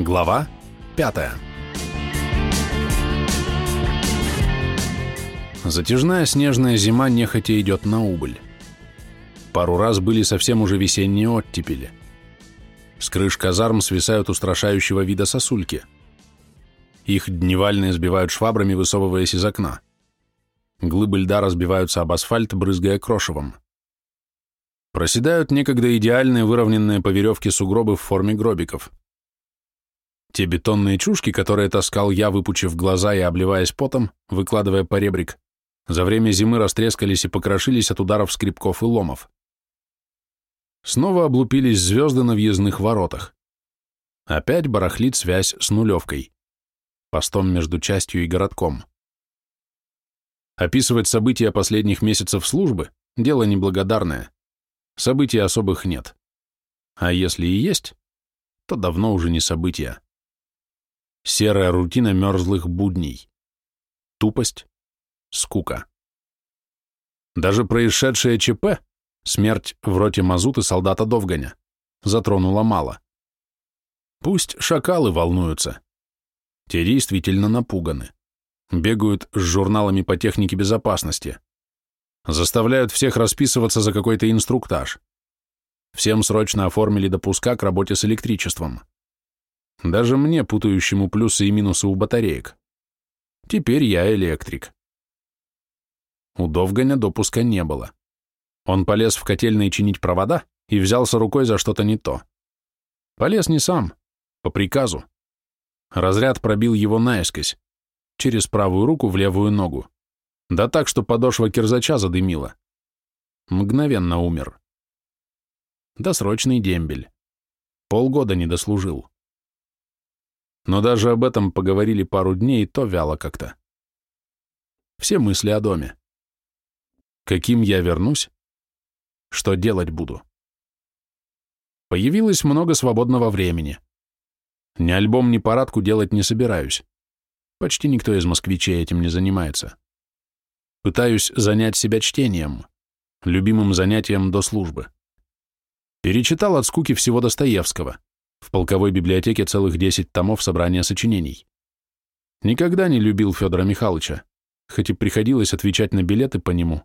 Глава 5 Затяжная снежная зима нехотя идет на убыль. Пару раз были совсем уже весенние оттепели. С крыш казарм свисают устрашающего вида сосульки. Их дневальные сбивают швабрами, высовываясь из окна. Глыбы льда разбиваются об асфальт, брызгая крошевом. Проседают некогда идеальные выровненные по веревке сугробы в форме гробиков. Те бетонные чушки, которые таскал я, выпучив глаза и обливаясь потом, выкладывая поребрик, за время зимы растрескались и покрошились от ударов скребков и ломов. Снова облупились звезды на въездных воротах. Опять барахлит связь с нулевкой, постом между частью и городком. Описывать события последних месяцев службы – дело неблагодарное. Событий особых нет. А если и есть, то давно уже не события. Серая рутина мерзлых будней. Тупость, скука. Даже происшедшее ЧП, смерть в роте мазуты солдата Довганя, затронула мало. Пусть шакалы волнуются. Те действительно напуганы. Бегают с журналами по технике безопасности. Заставляют всех расписываться за какой-то инструктаж. Всем срочно оформили допуска к работе с электричеством. Даже мне, путающему плюсы и минусы у батареек. Теперь я электрик. У Довганя допуска не было. Он полез в котельные чинить провода и взялся рукой за что-то не то. Полез не сам, по приказу. Разряд пробил его наискось, через правую руку в левую ногу. Да так, что подошва кирзача задымила. Мгновенно умер. Досрочный дембель. Полгода не дослужил но даже об этом поговорили пару дней, и то вяло как-то. Все мысли о доме. Каким я вернусь? Что делать буду? Появилось много свободного времени. Ни альбом, ни парадку делать не собираюсь. Почти никто из москвичей этим не занимается. Пытаюсь занять себя чтением, любимым занятием до службы. Перечитал от скуки всего Достоевского. В полковой библиотеке целых 10 томов собрания сочинений. Никогда не любил Федора Михайловича, хоть и приходилось отвечать на билеты по нему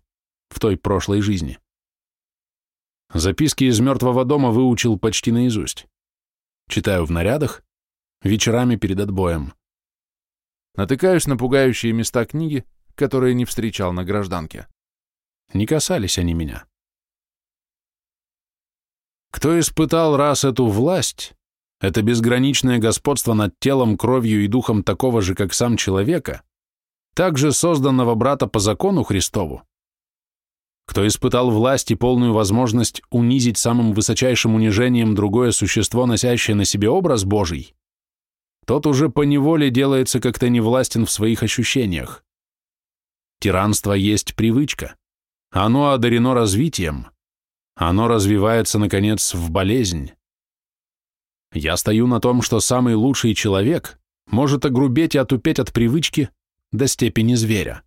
в той прошлой жизни. Записки из мертвого дома выучил почти наизусть. Читаю в нарядах, вечерами перед отбоем. Натыкаюсь на пугающие места книги, которые не встречал на гражданке. Не касались они меня. Кто испытал раз эту власть, это безграничное господство над телом, кровью и духом такого же, как сам человека, также созданного брата по закону Христову, кто испытал власть и полную возможность унизить самым высочайшим унижением другое существо, носящее на себе образ Божий, тот уже поневоле делается как-то невластен в своих ощущениях. Тиранство есть привычка. Оно одарено развитием. Оно развивается, наконец, в болезнь. Я стою на том, что самый лучший человек может огрубеть и отупеть от привычки до степени зверя.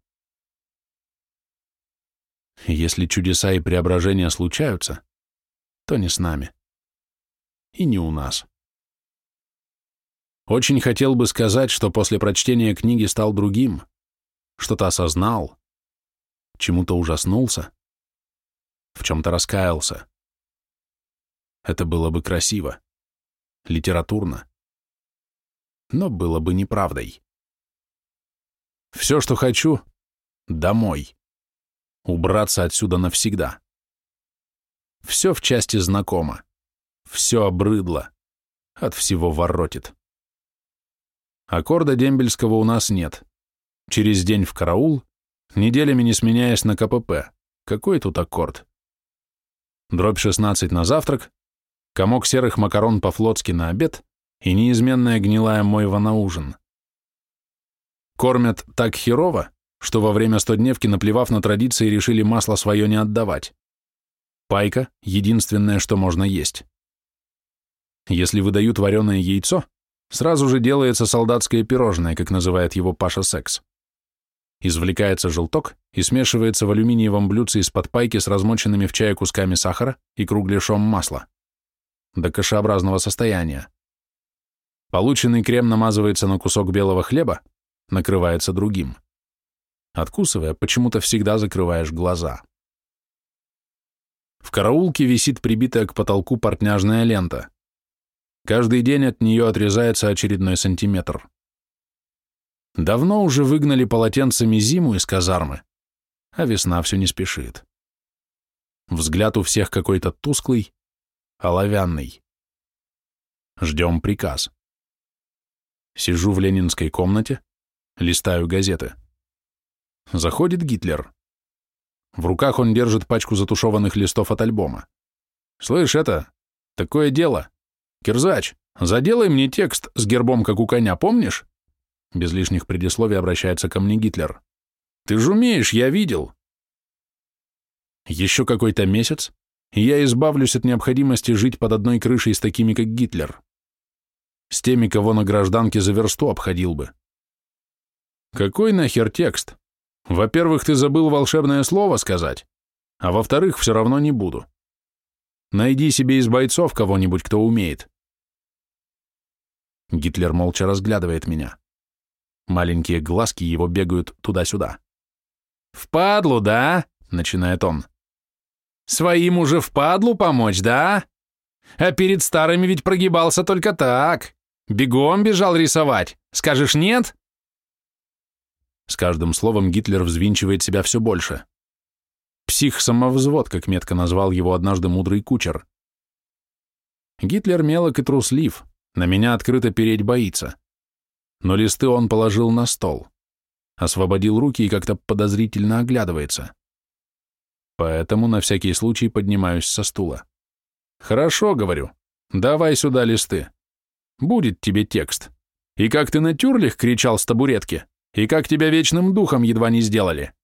Если чудеса и преображения случаются, то не с нами. И не у нас. Очень хотел бы сказать, что после прочтения книги стал другим, что-то осознал, чему-то ужаснулся, в чем-то раскаялся. Это было бы красиво литературно. Но было бы неправдой. Все, что хочу — домой. Убраться отсюда навсегда. Все в части знакомо. Все обрыдло. От всего воротит. Аккорда дембельского у нас нет. Через день в караул, неделями не сменяясь на КПП. Какой тут аккорд? Дробь 16 на завтрак, комок серых макарон по-флотски на обед и неизменная гнилая мойва на ужин. Кормят так херово, что во время стодневки, наплевав на традиции, решили масло свое не отдавать. Пайка — единственное, что можно есть. Если выдают вареное яйцо, сразу же делается солдатское пирожное, как называет его Паша Секс. Извлекается желток и смешивается в алюминиевом блюдце из-под пайки с размоченными в чае кусками сахара и кругляшом масла до кашеобразного состояния. Полученный крем намазывается на кусок белого хлеба, накрывается другим. Откусывая, почему-то всегда закрываешь глаза. В караулке висит прибитая к потолку портняжная лента. Каждый день от нее отрезается очередной сантиметр. Давно уже выгнали полотенцами зиму из казармы, а весна все не спешит. Взгляд у всех какой-то тусклый, оловянный. Ждем приказ. Сижу в ленинской комнате, листаю газеты. Заходит Гитлер. В руках он держит пачку затушеванных листов от альбома. «Слышь, это, такое дело. Кирзач, заделай мне текст с гербом, как у коня, помнишь?» Без лишних предисловий обращается ко мне Гитлер. «Ты же умеешь, я видел». Еще какой-то месяц, я избавлюсь от необходимости жить под одной крышей с такими, как Гитлер. С теми, кого на гражданке за версту обходил бы. Какой нахер текст? Во-первых, ты забыл волшебное слово сказать, а во-вторых, все равно не буду. Найди себе из бойцов кого-нибудь, кто умеет. Гитлер молча разглядывает меня. Маленькие глазки его бегают туда-сюда. «Впадлу, да?» — начинает он. «Своим уже впадлу помочь, да? А перед старыми ведь прогибался только так. Бегом бежал рисовать. Скажешь нет?» С каждым словом Гитлер взвинчивает себя все больше. Псих-самовзвод, как метко назвал его однажды мудрый кучер. Гитлер мелок и труслив, на меня открыто переть боится. Но листы он положил на стол, освободил руки и как-то подозрительно оглядывается. Поэтому на всякий случай поднимаюсь со стула. «Хорошо», — говорю, — «давай сюда листы. Будет тебе текст. И как ты на тюрлих кричал с табуретки, и как тебя вечным духом едва не сделали».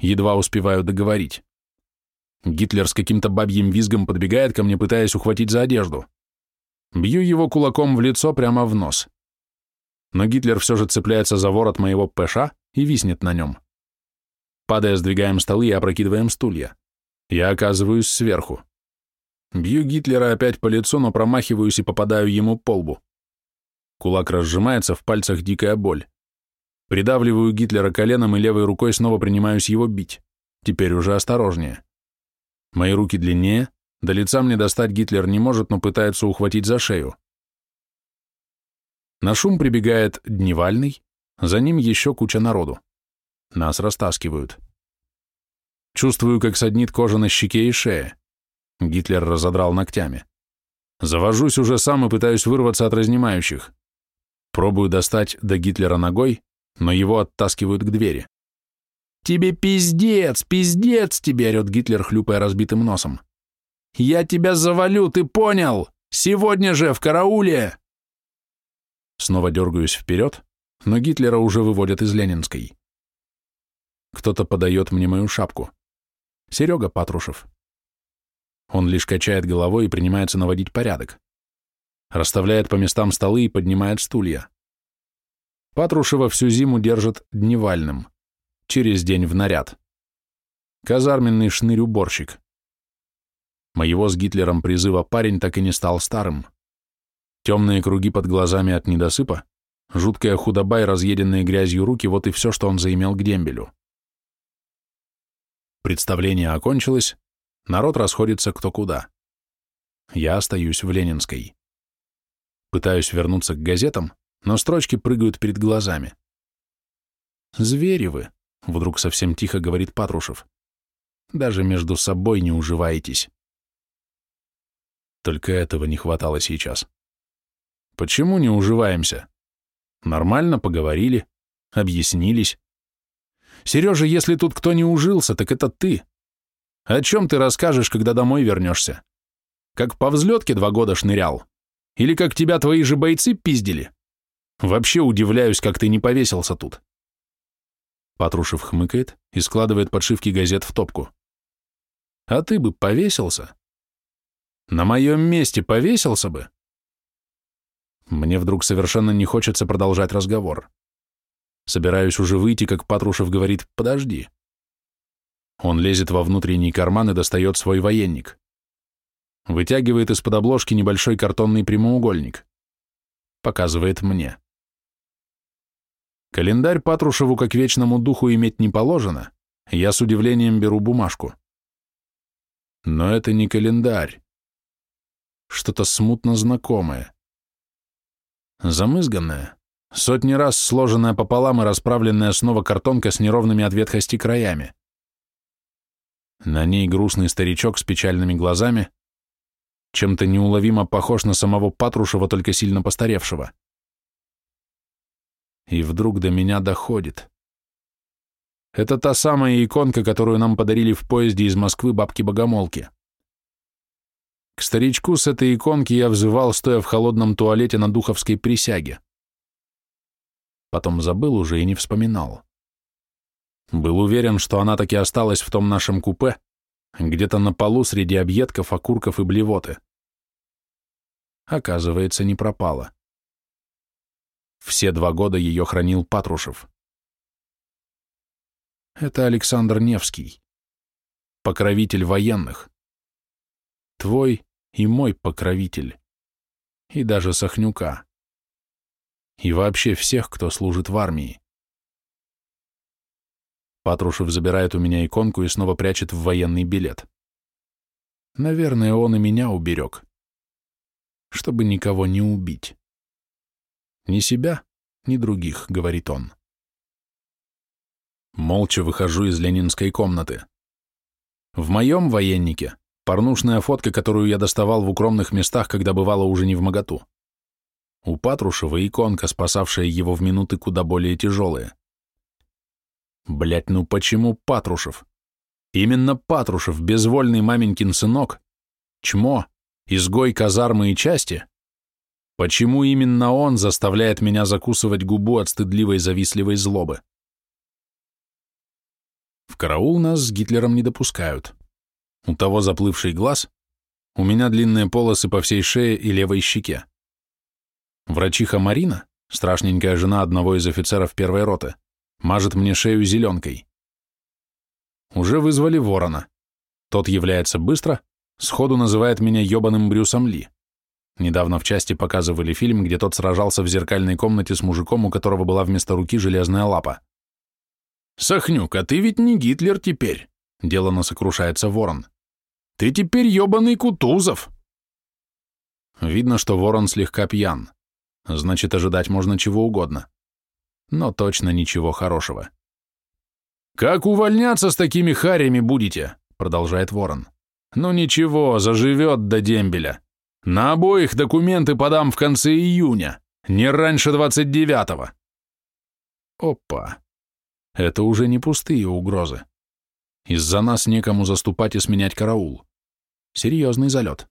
Едва успеваю договорить. Гитлер с каким-то бабьим визгом подбегает ко мне, пытаясь ухватить за одежду. Бью его кулаком в лицо прямо в нос. Но Гитлер все же цепляется за ворот моего ПШ и виснет на нем. Падая, сдвигаем столы и опрокидываем стулья. Я оказываюсь сверху. Бью Гитлера опять по лицу, но промахиваюсь и попадаю ему по лбу. Кулак разжимается, в пальцах дикая боль. Придавливаю Гитлера коленом и левой рукой снова принимаюсь его бить. Теперь уже осторожнее. Мои руки длиннее, до лица мне достать Гитлер не может, но пытается ухватить за шею. На шум прибегает Дневальный, за ним еще куча народу. Нас растаскивают. Чувствую, как саднит кожа на щеке и шее. Гитлер разодрал ногтями. Завожусь уже сам и пытаюсь вырваться от разнимающих. Пробую достать до Гитлера ногой, но его оттаскивают к двери. «Тебе пиздец, пиздец!» — тебе орет Гитлер, хлюпая разбитым носом. «Я тебя завалю, ты понял? Сегодня же, в карауле!» Снова дергаюсь вперед, но Гитлера уже выводят из Ленинской. Кто-то подает мне мою шапку. Серега Патрушев. Он лишь качает головой и принимается наводить порядок. Расставляет по местам столы и поднимает стулья. Патрушева всю зиму держит дневальным. Через день в наряд. Казарменный шнырь-уборщик. Моего с Гитлером призыва парень так и не стал старым. Темные круги под глазами от недосыпа, жуткая худоба и разъеденные грязью руки — вот и все, что он заимел к дембелю. Представление окончилось, народ расходится кто куда. Я остаюсь в Ленинской. Пытаюсь вернуться к газетам, но строчки прыгают перед глазами. «Звери вы», — вдруг совсем тихо говорит Патрушев. «Даже между собой не уживаетесь». Только этого не хватало сейчас. Почему не уживаемся? Нормально поговорили, объяснились. Сережа, если тут кто не ужился, так это ты. О чем ты расскажешь, когда домой вернешься? Как по взлетке два года шнырял? Или как тебя твои же бойцы пиздили? Вообще удивляюсь, как ты не повесился тут. Патрушев хмыкает и складывает подшивки газет в топку. А ты бы повесился? На моем месте повесился бы? Мне вдруг совершенно не хочется продолжать разговор. Собираюсь уже выйти, как Патрушев говорит «подожди». Он лезет во внутренний карман и достает свой военник. Вытягивает из-под обложки небольшой картонный прямоугольник. показывает мне. Календарь Патрушеву как вечному духу иметь не положено, я с удивлением беру бумажку. Но это не календарь. Что-то смутно знакомое. Замызганное, сотни раз сложенная пополам и расправленная снова картонка с неровными от ветхости краями. На ней грустный старичок с печальными глазами, чем-то неуловимо похож на самого Патрушева, только сильно постаревшего. И вдруг до меня доходит. Это та самая иконка, которую нам подарили в поезде из Москвы бабки-богомолки. К старичку с этой иконки я взывал, стоя в холодном туалете на духовской присяге. Потом забыл уже и не вспоминал. Был уверен, что она таки осталась в том нашем купе, где-то на полу среди объедков, окурков и блевоты. Оказывается, не пропала. Все два года ее хранил Патрушев. Это Александр Невский, покровитель военных. Твой и мой покровитель. И даже Сахнюка. И вообще всех, кто служит в армии. Патрушев забирает у меня иконку и снова прячет в военный билет. Наверное, он и меня уберег. Чтобы никого не убить. Ни себя, ни других, говорит он. Молча выхожу из ленинской комнаты. В моем военнике порнушная фотка, которую я доставал в укромных местах, когда бывало уже не в моготу. У Патрушева иконка, спасавшая его в минуты куда более тяжелые. Блять, ну почему Патрушев? Именно Патрушев, безвольный маменькин сынок, чмо, изгой казармы и части? Почему именно он заставляет меня закусывать губу от стыдливой завистливой злобы? В караул нас с Гитлером не допускают. У того заплывший глаз, у меня длинные полосы по всей шее и левой щеке. Врачиха Марина, страшненькая жена одного из офицеров первой роты, мажет мне шею зеленкой. Уже вызвали ворона. Тот является быстро, сходу называет меня ебаным Брюсом Ли. Недавно в части показывали фильм, где тот сражался в зеркальной комнате с мужиком, у которого была вместо руки железная лапа. «Сахнюк, а ты ведь не Гитлер теперь», — делано сокрушается Ворон. «Ты теперь ебаный Кутузов». Видно, что Ворон слегка пьян. Значит, ожидать можно чего угодно. Но точно ничего хорошего. «Как увольняться с такими харями будете?» — продолжает Ворон. «Ну ничего, заживет до дембеля. На обоих документы подам в конце июня, не раньше двадцать девятого». Опа. Это уже не пустые угрозы. Из-за нас некому заступать и сменять караул. Серьезный залет.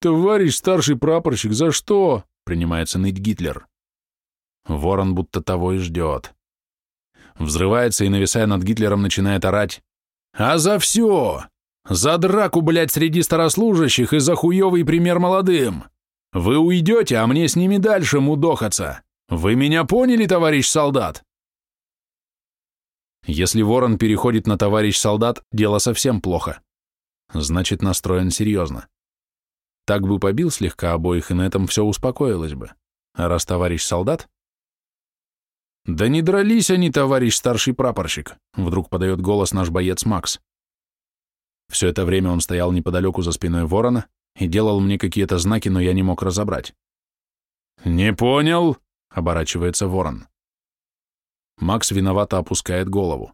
«Товарищ старший прапорщик, за что?» — принимается ныть Гитлер. Ворон будто того и ждет. Взрывается и, нависая над Гитлером, начинает орать. «А за все! За драку, блядь, среди старослужащих и за хуёвый пример молодым! Вы уйдете, а мне с ними дальше мудохаться! Вы меня поняли, товарищ солдат?» Если ворон переходит на товарищ солдат, дело совсем плохо. Значит, настроен серьезно. Так бы побил слегка обоих, и на этом все успокоилось бы. А раз товарищ солдат... «Да не дрались они, товарищ старший прапорщик», — вдруг подает голос наш боец Макс. Все это время он стоял неподалеку за спиной ворона и делал мне какие-то знаки, но я не мог разобрать. «Не понял», — оборачивается ворон. Макс виновато опускает голову.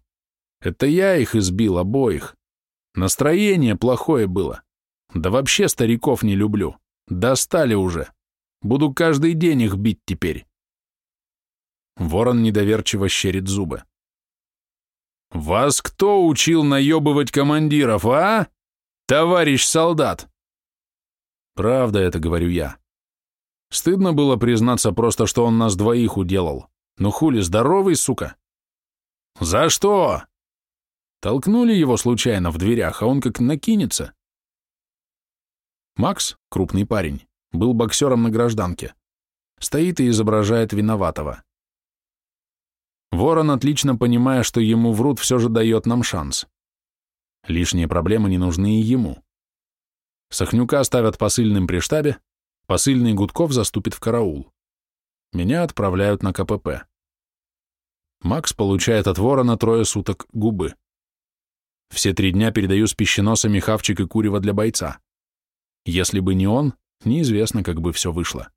Это я их избил, обоих. Настроение плохое было. Да вообще стариков не люблю. Достали уже. Буду каждый день их бить теперь. Ворон недоверчиво щерит зубы. «Вас кто учил наебывать командиров, а? Товарищ солдат!» «Правда это, говорю я. Стыдно было признаться просто, что он нас двоих уделал. Ну хули, здоровый, сука? За что? Толкнули его случайно в дверях, а он как накинется. Макс, крупный парень, был боксером на гражданке. Стоит и изображает виноватого. Ворон, отлично понимая, что ему врут, все же дает нам шанс. Лишние проблемы не нужны и ему. Сахнюка ставят посыльным при штабе, посыльный Гудков заступит в караул. Меня отправляют на КПП. Макс получает от вора на трое суток губы. Все три дня передаю с песченосами хавчик и курева для бойца. Если бы не он, неизвестно, как бы все вышло.